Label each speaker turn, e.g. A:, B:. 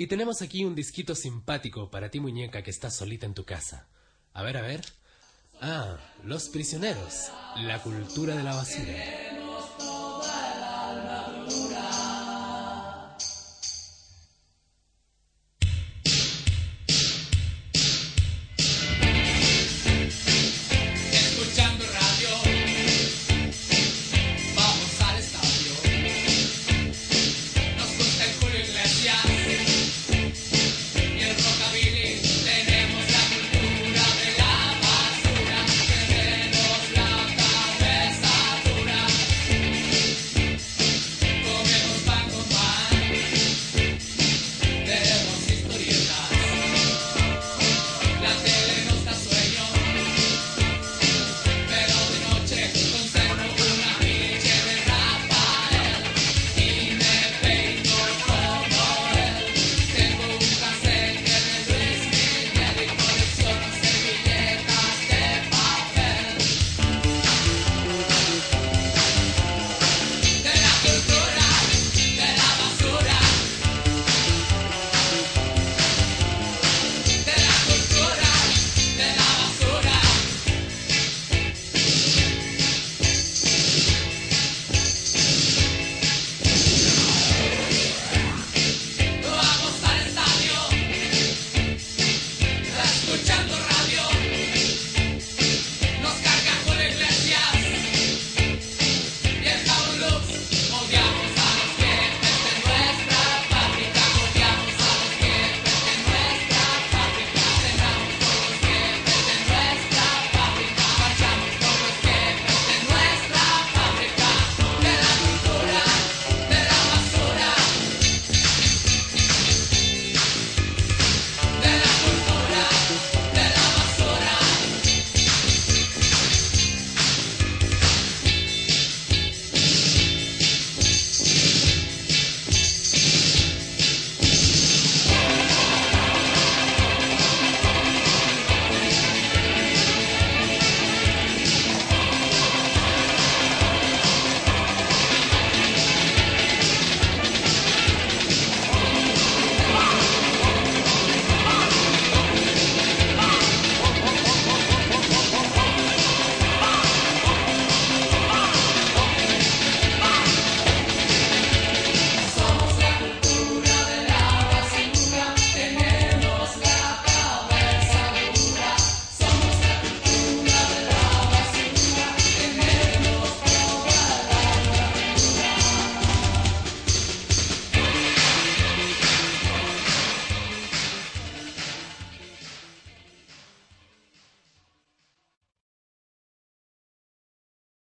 A: Y tenemos aquí un disquito simpático para ti, muñeca, que estás solita en tu casa. A ver, a ver. Ah, Los Prisioneros, la cultura de la basura.